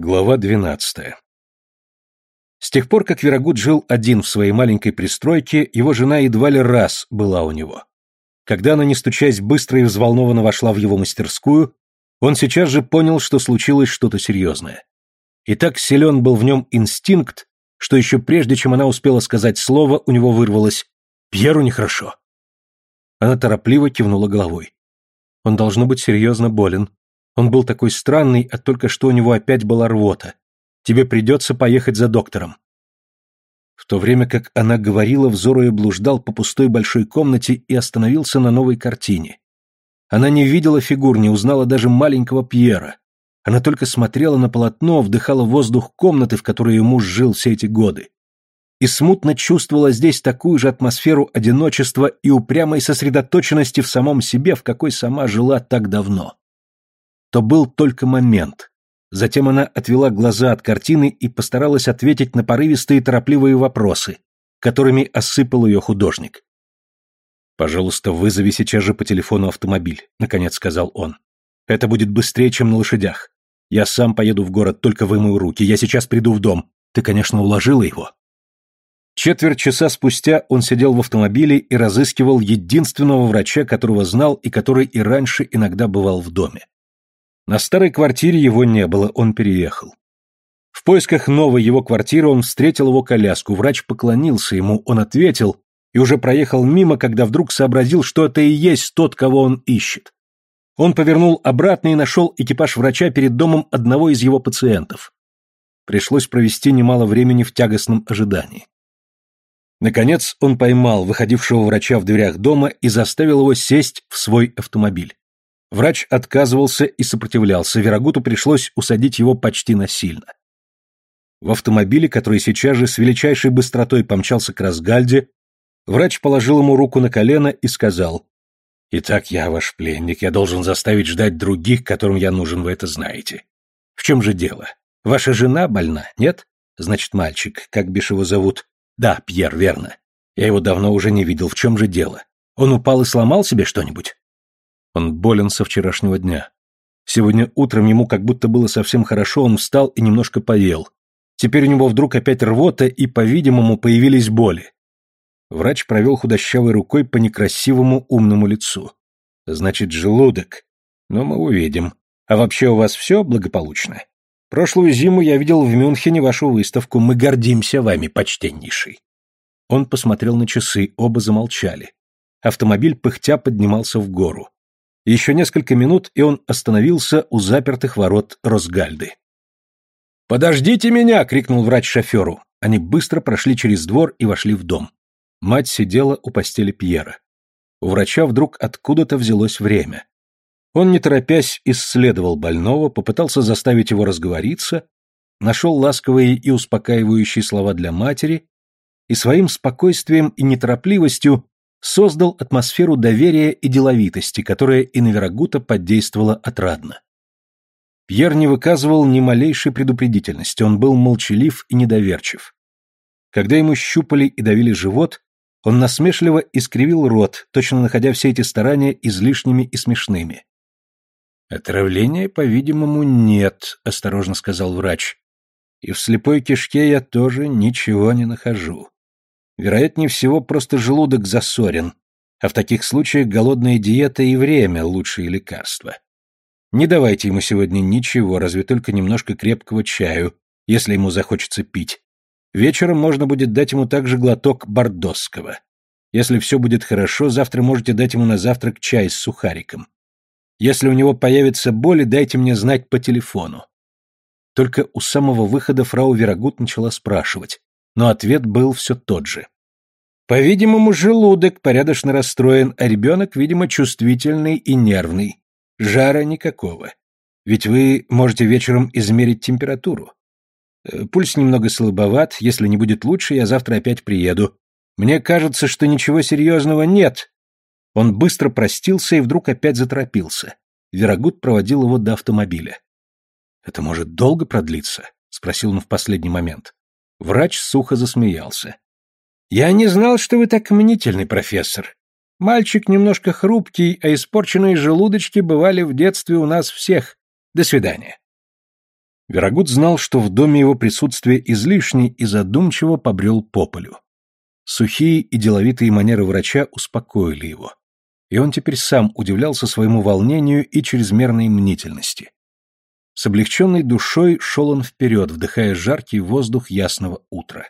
Глава двенадцатая. С тех пор, как Верагут жил один в своей маленькой пристройке, его жена едва ли раз была у него. Когда она, не стучась, быстро и взволнованно вошла в его мастерскую, он сейчас же понял, что случилось что-то серьезное. И так силен был в нем инстинкт, что еще прежде, чем она успела сказать слово, у него вырвалось «Пьеру нехорошо». Она торопливо кивнула головой. Он должно быть серьезно болен, он был такой странный, а только что у него опять была рвота. Тебе придется поехать за доктором. В то время как она говорила, взор ее блуждал по пустой большой комнате и остановился на новой картине. Она не видела фигур, не узнала даже маленького Пьера. Она только смотрела на полотно, вдыхала воздух комнаты, в которой ее муж жил все эти годы. И смутно чувствовала здесь такую же атмосферу одиночества и упрямой сосредоточенности в самом себе, в какой сама жила так давно то был только момент. Затем она отвела глаза от картины и постаралась ответить на порывистые торопливые вопросы, которыми осыпал ее художник. «Пожалуйста, вызови сейчас же по телефону автомобиль», — наконец сказал он. «Это будет быстрее, чем на лошадях. Я сам поеду в город, только вымою руки. Я сейчас приду в дом. Ты, конечно, уложила его». Четверть часа спустя он сидел в автомобиле и разыскивал единственного врача, которого знал и который и раньше иногда бывал в доме. На старой квартире его не было, он переехал. В поисках новой его квартиры он встретил его коляску, врач поклонился ему, он ответил и уже проехал мимо, когда вдруг сообразил, что это и есть тот, кого он ищет. Он повернул обратно и нашел экипаж врача перед домом одного из его пациентов. Пришлось провести немало времени в тягостном ожидании. Наконец он поймал выходившего врача в дверях дома и заставил его сесть в свой автомобиль. Врач отказывался и сопротивлялся, Верагуту пришлось усадить его почти насильно. В автомобиле, который сейчас же с величайшей быстротой помчался к Разгальде, врач положил ему руку на колено и сказал, «Итак, я ваш пленник, я должен заставить ждать других, которым я нужен, вы это знаете. В чем же дело? Ваша жена больна, нет? Значит, мальчик, как бишь его зовут? Да, Пьер, верно. Я его давно уже не видел, в чем же дело? Он упал и сломал себе что-нибудь? Он болен со вчерашнего дня. Сегодня утром ему как будто было совсем хорошо, он встал и немножко поел. Теперь у него вдруг опять рвота и, по-видимому, появились боли. Врач провел худощавой рукой по некрасивому умному лицу. Значит, желудок. Но мы увидим. А вообще у вас все благополучно? Прошлую зиму я видел в Мюнхене вашу выставку. Мы гордимся вами, почтеннейший. Он посмотрел на часы, оба замолчали. Автомобиль пыхтя поднимался в гору. Еще несколько минут, и он остановился у запертых ворот Росгальды. «Подождите меня!» — крикнул врач шоферу. Они быстро прошли через двор и вошли в дом. Мать сидела у постели Пьера. У врача вдруг откуда-то взялось время. Он, не торопясь, исследовал больного, попытался заставить его разговориться, нашел ласковые и успокаивающие слова для матери и своим спокойствием и неторопливостью создал атмосферу доверия и деловитости, которая и на подействовала отрадно. Пьер не выказывал ни малейшей предупредительности, он был молчалив и недоверчив. Когда ему щупали и давили живот, он насмешливо искривил рот, точно находя все эти старания излишними и смешными. «Отравления, по-видимому, нет», — осторожно сказал врач. «И в слепой кишке я тоже ничего не нахожу. Вероятнее всего, просто желудок засорен, а в таких случаях голодная диета и время – лучшие лекарства. Не давайте ему сегодня ничего, разве только немножко крепкого чаю, если ему захочется пить. Вечером можно будет дать ему также глоток бордосского. Если все будет хорошо, завтра можете дать ему на завтрак чай с сухариком. Если у него появится боли, дайте мне знать по телефону. Только у самого выхода фрау Верагут начала спрашивать, но ответ был все тот же. По-видимому, желудок порядочно расстроен, а ребенок, видимо, чувствительный и нервный. Жара никакого. Ведь вы можете вечером измерить температуру. Э, пульс немного слабоват, если не будет лучше, я завтра опять приеду. Мне кажется, что ничего серьезного нет. Он быстро простился и вдруг опять заторопился. Верагут проводил его до автомобиля. «Это может долго продлиться?» — спросил он в последний момент. Врач сухо засмеялся. «Я не знал, что вы так мнительный, профессор. Мальчик немножко хрупкий, а испорченные желудочки бывали в детстве у нас всех. До свидания». Верогуд знал, что в доме его присутствие излишне и задумчиво побрел по полю. Сухие и деловитые манеры врача успокоили его. И он теперь сам удивлялся своему волнению и чрезмерной мнительности. С облегченной душой шел он вперед, вдыхая жаркий воздух ясного утра.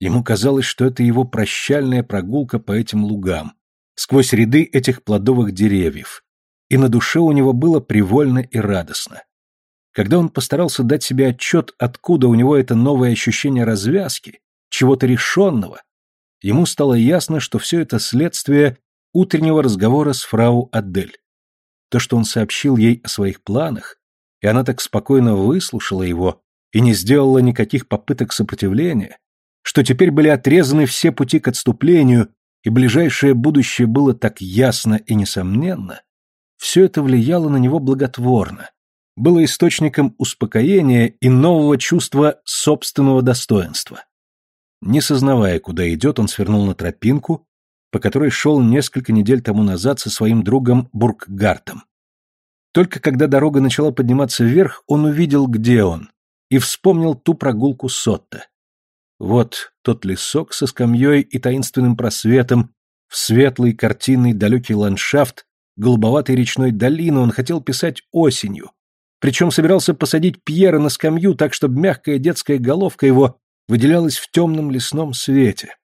Ему казалось, что это его прощальная прогулка по этим лугам, сквозь ряды этих плодовых деревьев, и на душе у него было привольно и радостно. Когда он постарался дать себе отчет, откуда у него это новое ощущение развязки, чего-то решенного, ему стало ясно, что все это следствие утреннего разговора с фрау Адель. То, что он сообщил ей о своих планах, и она так спокойно выслушала его и не сделала никаких попыток сопротивления, что теперь были отрезаны все пути к отступлению, и ближайшее будущее было так ясно и несомненно, все это влияло на него благотворно, было источником успокоения и нового чувства собственного достоинства. Не сознавая, куда идет, он свернул на тропинку, по которой шел несколько недель тому назад со своим другом Буркгартом. Только когда дорога начала подниматься вверх, он увидел, где он, и вспомнил ту прогулку Сотта. Вот тот лесок со скамьей и таинственным просветом, в светлый картинный далекий ландшафт, голубоватой речной долины он хотел писать осенью, причем собирался посадить Пьера на скамью так, чтобы мягкая детская головка его выделялась в темном лесном свете.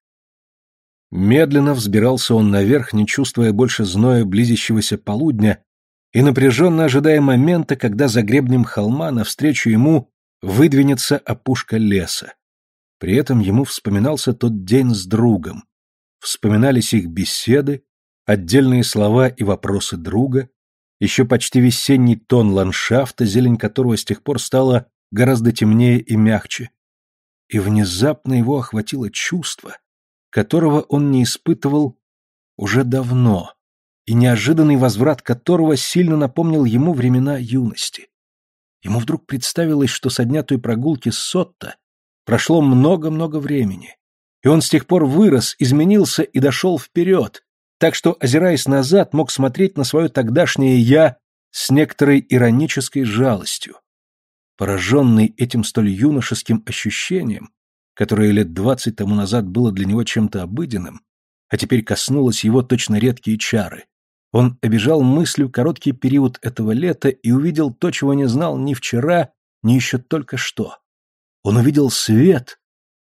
Медленно взбирался он наверх, не чувствуя больше зноя близящегося полудня, и напряженно ожидая момента, когда за гребнем холма навстречу ему выдвинется опушка леса. При этом ему вспоминался тот день с другом. Вспоминались их беседы, отдельные слова и вопросы друга, еще почти весенний тон ландшафта, зелень которого с тех пор стала гораздо темнее и мягче. И внезапно его охватило чувство, которого он не испытывал уже давно, и неожиданный возврат которого сильно напомнил ему времена юности. Ему вдруг представилось, что со дня той прогулки с Сотто прошло много-много времени, и он с тех пор вырос, изменился и дошел вперед, так что, озираясь назад, мог смотреть на свое тогдашнее «я» с некоторой иронической жалостью. Пораженный этим столь юношеским ощущением, которое лет двадцать тому назад было для него чем-то обыденным, а теперь коснулось его точно редкие чары, он обижал мыслью короткий период этого лета и увидел то, чего не знал ни вчера, ни еще только что. Он увидел свет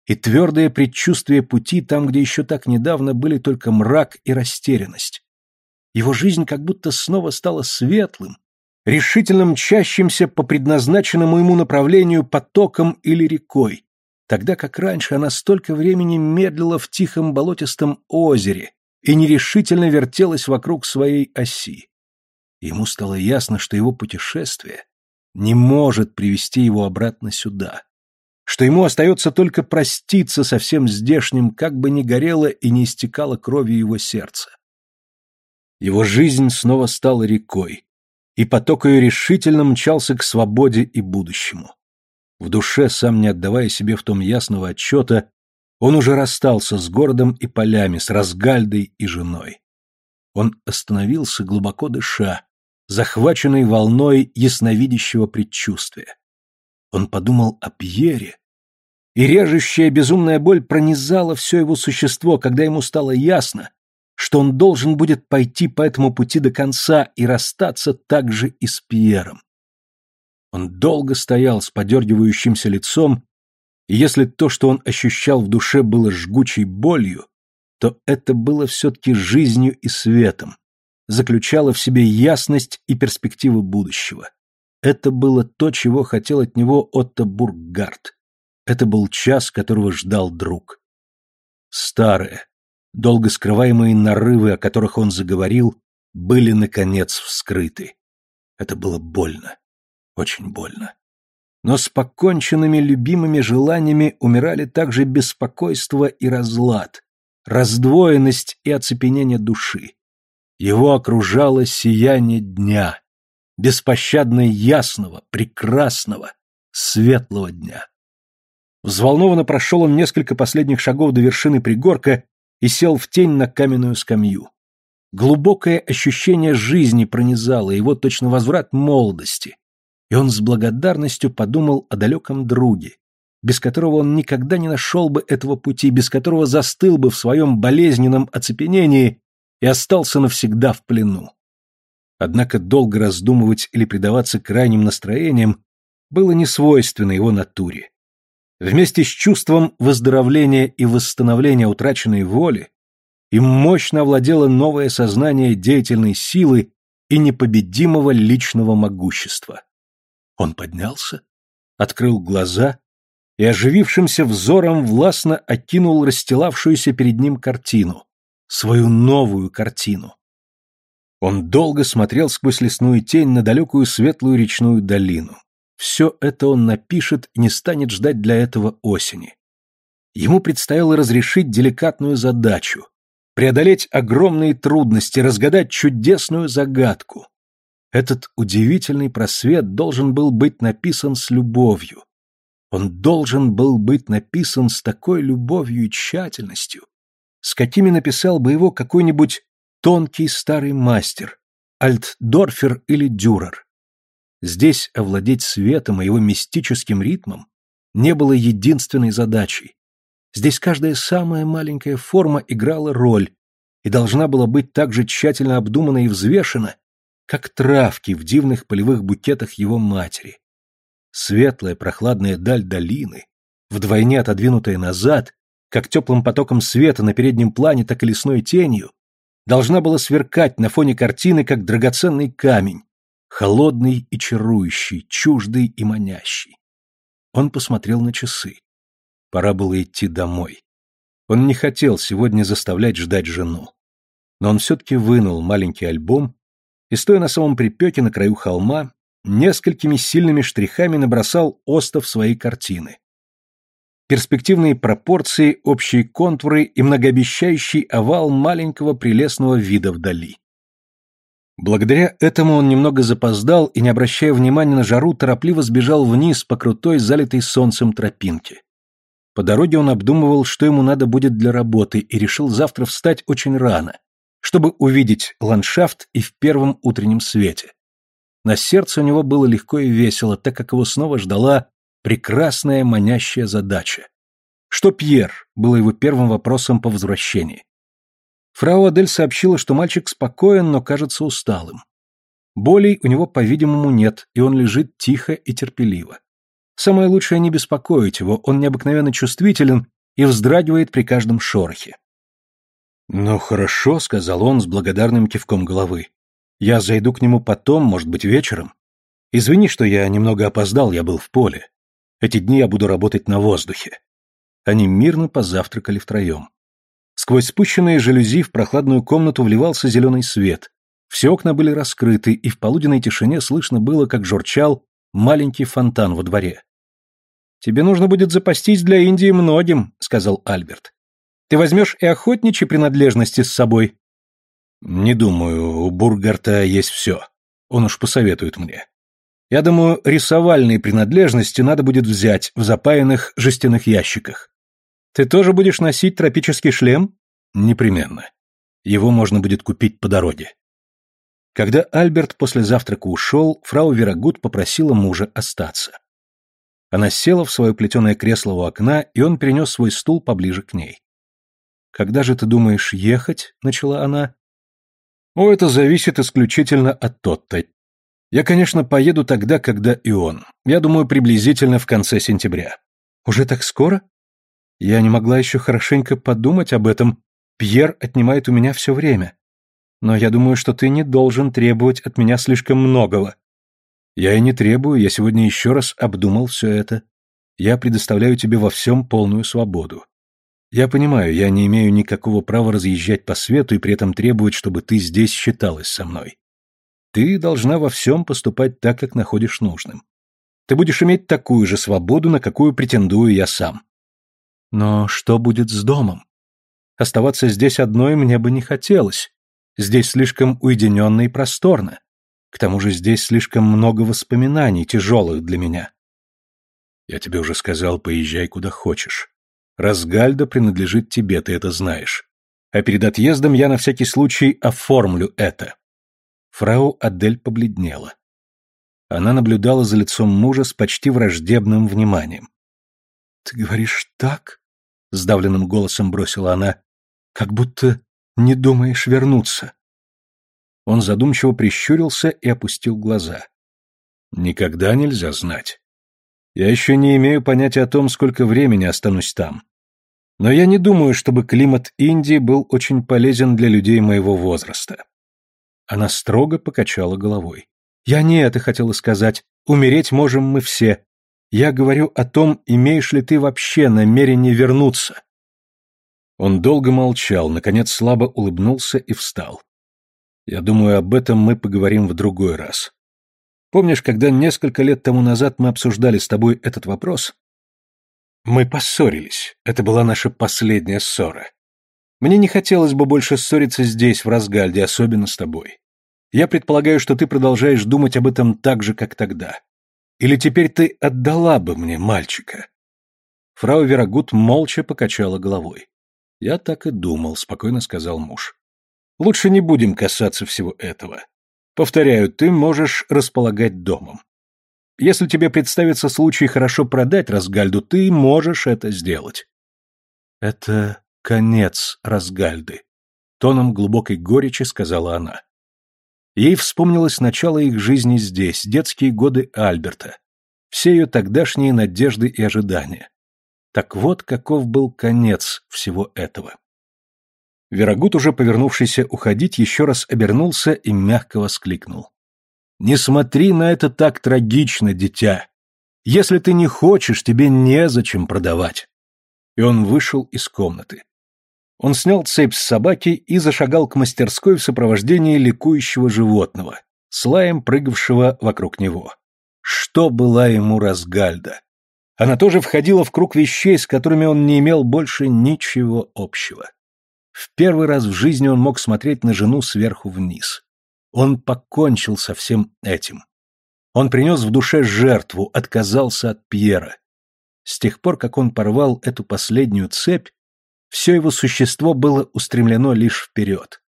и твердое предчувствие пути там, где еще так недавно были только мрак и растерянность. Его жизнь как будто снова стала светлым, решительно мчащимся по предназначенному ему направлению потоком или рекой, тогда как раньше она столько времени медлила в тихом болотистом озере, и нерешительно вертелась вокруг своей оси. Ему стало ясно, что его путешествие не может привести его обратно сюда, что ему остается только проститься со всем здешним, как бы ни горело и не истекало кровью его сердца. Его жизнь снова стала рекой, и поток ее решительно мчался к свободе и будущему. В душе, сам не отдавая себе в том ясного отчета, он уже расстался с городом и полями, с Разгальдой и женой. Он остановился, глубоко дыша, захваченный волной ясновидящего предчувствия. Он подумал о Пьере, и режущая безумная боль пронизала все его существо, когда ему стало ясно, что он должен будет пойти по этому пути до конца и расстаться также и с Пьером. Он долго стоял с подергивающимся лицом и если то, что он ощущал в душе, было жгучей болью, то это было все-таки жизнью и светом, заключало в себе ясность и перспективы будущего. Это было то, чего хотел от него Отто Бурггард. Это был час, которого ждал друг. Старые, долго скрываемые нарывы, о которых он заговорил, были, наконец, вскрыты. Это было больно, очень больно. Но с поконченными любимыми желаниями умирали также беспокойство и разлад, раздвоенность и оцепенение души. Его окружало сияние дня, беспощадно ясного, прекрасного, светлого дня. Взволнованно прошел он несколько последних шагов до вершины пригорка и сел в тень на каменную скамью. Глубокое ощущение жизни пронизало его точно возврат молодости, и он с благодарностью подумал о далеком друге, без которого он никогда не нашел бы этого пути, без которого застыл бы в своем болезненном оцепенении и остался навсегда в плену. Однако долго раздумывать или предаваться крайним настроениям было не свойственно его натуре. Вместе с чувством выздоровления и восстановления утраченной воли им мощно овладело новое сознание деятельной силы и непобедимого личного могущества. Он поднялся, открыл глаза и оживившимся взором властно окинул расстилавшуюся перед ним картину, свою новую картину. Он долго смотрел сквозь лесную тень на далекую светлую речную долину. Все это он напишет и не станет ждать для этого осени. Ему предстояло разрешить деликатную задачу, преодолеть огромные трудности, разгадать чудесную загадку. Этот удивительный просвет должен был быть написан с любовью. Он должен был быть написан с такой любовью и тщательностью, с какими написал бы его какой-нибудь тонкий старый мастер, Альтдорфер или Дюрер. Здесь овладеть светом и его мистическим ритмом не было единственной задачей. Здесь каждая самая маленькая форма играла роль и должна была быть так же тщательно обдумана и взвешена, как травки в дивных полевых букетах его матери. Светлая прохладная даль долины, вдвойне отодвинутая назад, как теплым потоком света на переднем плане, так и лесной тенью, должна была сверкать на фоне картины, как драгоценный камень, холодный и чарующий, чуждый и манящий. Он посмотрел на часы. Пора было идти домой. Он не хотел сегодня заставлять ждать жену. Но он все-таки вынул маленький альбом и, стоя на самом припеке на краю холма, несколькими сильными штрихами набросал остов своей картины перспективные пропорции, общие контуры и многообещающий овал маленького прелестного вида вдали. Благодаря этому он немного запоздал и, не обращая внимания на жару, торопливо сбежал вниз по крутой, залитой солнцем тропинке. По дороге он обдумывал, что ему надо будет для работы, и решил завтра встать очень рано, чтобы увидеть ландшафт и в первом утреннем свете. На сердце у него было легко и весело, так как его снова ждала Прекрасная манящая задача. Что Пьер было его первым вопросом по возвращении. Фрау Адель сообщила, что мальчик спокоен, но кажется усталым. Болей у него, по-видимому, нет, и он лежит тихо и терпеливо. Самое лучшее не беспокоить его, он необыкновенно чувствителен и вздрагивает при каждом шорохе. «Ну хорошо», — сказал он с благодарным кивком головы. «Я зайду к нему потом, может быть, вечером. Извини, что я немного опоздал, я был в поле. Эти дни я буду работать на воздухе. Они мирно позавтракали втроем. Сквозь спущенные жалюзи в прохладную комнату вливался зеленый свет. Все окна были раскрыты, и в полуденной тишине слышно было, как журчал маленький фонтан во дворе. «Тебе нужно будет запастись для Индии многим», — сказал Альберт. «Ты возьмешь и охотничьи принадлежности с собой?» «Не думаю, у Бургарта есть все. Он уж посоветует мне. Я думаю, рисовальные принадлежности надо будет взять в запаянных жестяных ящиках. Ты тоже будешь носить тропический шлем? Непременно. Его можно будет купить по дороге. Когда Альберт после завтрака ушел, фрау Верагут попросила мужа остаться. Она села в свое плетеное кресло у окна, и он перенес свой стул поближе к ней. «Когда же ты думаешь ехать?» — начала она. «О, это зависит исключительно от Тотта. Я, конечно, поеду тогда, когда и он. Я думаю, приблизительно в конце сентября. Уже так скоро? Я не могла еще хорошенько подумать об этом. Пьер отнимает у меня все время. Но я думаю, что ты не должен требовать от меня слишком многого. Я и не требую, я сегодня еще раз обдумал все это. Я предоставляю тебе во всем полную свободу. Я понимаю, я не имею никакого права разъезжать по свету и при этом требовать, чтобы ты здесь считалась со мной. Ты должна во всем поступать так, как находишь нужным. Ты будешь иметь такую же свободу, на какую претендую я сам. Но что будет с домом? Оставаться здесь одной мне бы не хотелось. Здесь слишком уединенно и просторно. К тому же здесь слишком много воспоминаний, тяжелых для меня. Я тебе уже сказал, поезжай куда хочешь. Разгальда принадлежит тебе, ты это знаешь. А перед отъездом я на всякий случай оформлю это. Фрау Адель побледнела. Она наблюдала за лицом мужа с почти враждебным вниманием. «Ты говоришь так?» — сдавленным голосом бросила она. «Как будто не думаешь вернуться». Он задумчиво прищурился и опустил глаза. «Никогда нельзя знать. Я еще не имею понятия о том, сколько времени останусь там. Но я не думаю, чтобы климат Индии был очень полезен для людей моего возраста». Она строго покачала головой. «Я не это хотела сказать. Умереть можем мы все. Я говорю о том, имеешь ли ты вообще намерение вернуться. Он долго молчал, наконец слабо улыбнулся и встал. Я думаю, об этом мы поговорим в другой раз. Помнишь, когда несколько лет тому назад мы обсуждали с тобой этот вопрос? Мы поссорились. Это была наша последняя ссора. Мне не хотелось бы больше ссориться здесь, в Разгальде, особенно с тобой. Я предполагаю, что ты продолжаешь думать об этом так же, как тогда. Или теперь ты отдала бы мне мальчика?» Фрау Верагут молча покачала головой. «Я так и думал», — спокойно сказал муж. «Лучше не будем касаться всего этого. Повторяю, ты можешь располагать домом. Если тебе представится случай хорошо продать Разгальду, ты можешь это сделать». «Это конец Разгальды», — тоном глубокой горечи сказала она. Ей вспомнилось начало их жизни здесь, детские годы Альберта, все ее тогдашние надежды и ожидания. Так вот, каков был конец всего этого. Верагут, уже повернувшийся уходить, еще раз обернулся и мягко воскликнул. «Не смотри на это так трагично, дитя. Если ты не хочешь, тебе незачем продавать». И он вышел из комнаты. Он снял цепь с собаки и зашагал к мастерской в сопровождении ликующего животного, с лаем прыгавшего вокруг него. Что была ему Разгальда? Она тоже входила в круг вещей, с которыми он не имел больше ничего общего. В первый раз в жизни он мог смотреть на жену сверху вниз. Он покончил со всем этим. Он принес в душе жертву, отказался от Пьера. С тех пор, как он порвал эту последнюю цепь, все его существо было устремлено лишь вперед.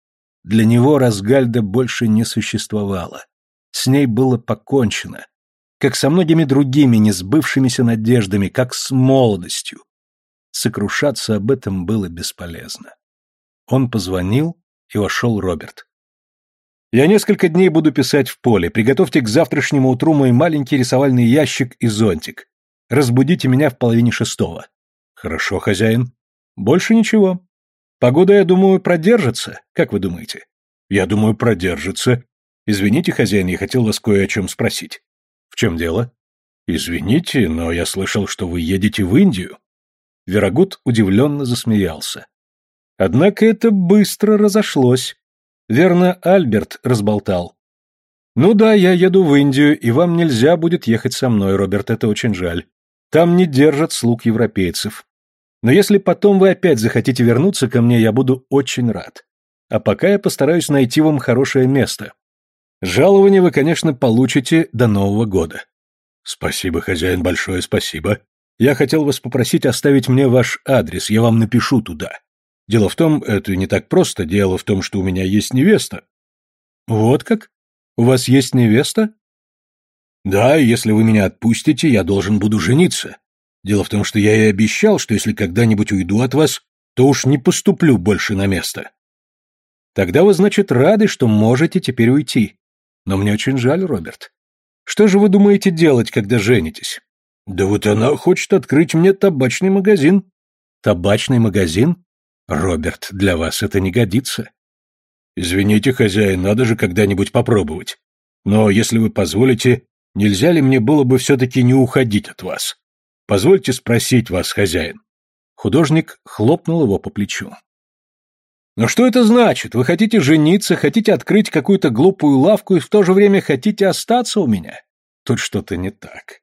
Для него Разгальда больше не существовало. С ней было покончено. Как со многими другими несбывшимися надеждами, как с молодостью. Сокрушаться об этом было бесполезно. Он позвонил, и вошел Роберт. «Я несколько дней буду писать в поле. Приготовьте к завтрашнему утру мой маленький рисовальный ящик и зонтик. Разбудите меня в половине шестого». «Хорошо, хозяин». Больше ничего. Погода, я думаю, продержится. Как вы думаете? Я думаю, продержится. Извините, хозяин, я хотел вас кое о чем спросить. Чем дело? Извините, но я слышал, что вы едете в Индию. Верагут удивленно засмеялся. Однако это быстро разошлось. Верно, Альберт разболтал. Ну да, я еду в Индию, и вам нельзя будет ехать со мной, Роберт, это очень жаль. Там не держат слуг европейцев. Но если потом вы опять захотите вернуться ко мне, я буду очень рад. А пока я постараюсь найти вам хорошее место. Жалование вы, конечно, получите до Нового года. Спасибо, хозяин, большое спасибо. Я хотел вас попросить оставить мне ваш адрес, я вам напишу туда. Дело в том, это не так просто, дело в том, что у меня есть невеста. Вот как? У вас есть невеста? Да, если вы меня отпустите, я должен буду жениться. Дело в том, что я и обещал, что если когда-нибудь уйду от вас, то уж не поступлю больше на место. Тогда вы, значит, рады, что можете теперь уйти. Но мне очень жаль, Роберт. Что же вы думаете делать, когда женитесь? Да вот она хочет открыть мне табачный магазин. Табачный магазин? Роберт, для вас это не годится. Извините, хозяин, надо же когда-нибудь попробовать. Но если вы позволите, нельзя ли мне было бы все-таки не уходить от вас? Позвольте спросить вас, хозяин. Художник хлопнул его по плечу. Но что это значит? Вы хотите жениться, хотите открыть какую-то глупую лавку и в то же время хотите остаться у меня? Тут что-то не так.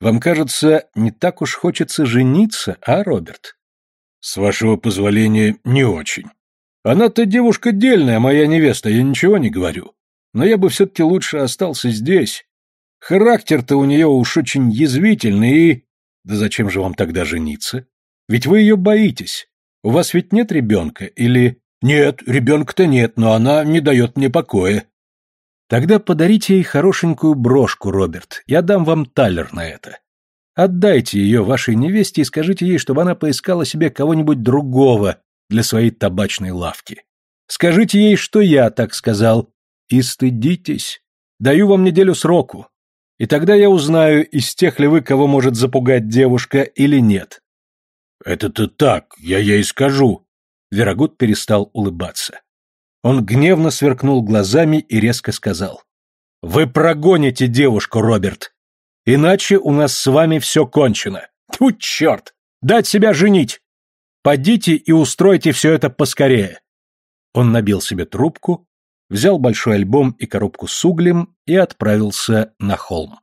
Вам кажется, не так уж хочется жениться, а, Роберт? С вашего позволения, не очень. Она-то девушка дельная, моя невеста, я ничего не говорю. Но я бы все-таки лучше остался здесь. Характер-то у нее уж очень язвительный и... Да зачем же вам тогда жениться? Ведь вы ее боитесь. У вас ведь нет ребенка? Или... Нет, ребенка-то нет, но она не дает мне покоя. Тогда подарите ей хорошенькую брошку, Роберт. Я дам вам талер на это. Отдайте ее вашей невесте и скажите ей, чтобы она поискала себе кого-нибудь другого для своей табачной лавки. Скажите ей, что я так сказал, и стыдитесь. Даю вам неделю сроку. И тогда я узнаю, из тех ли вы, кого может запугать девушка или нет. Это-то так, я ей скажу. Верагут перестал улыбаться. Он гневно сверкнул глазами и резко сказал. «Вы прогоните девушку, Роберт! Иначе у нас с вами все кончено! Тьфу, черт! Дать себя женить! Подите и устройте все это поскорее!» Он набил себе трубку, взял большой альбом и коробку с углем и отправился на холм.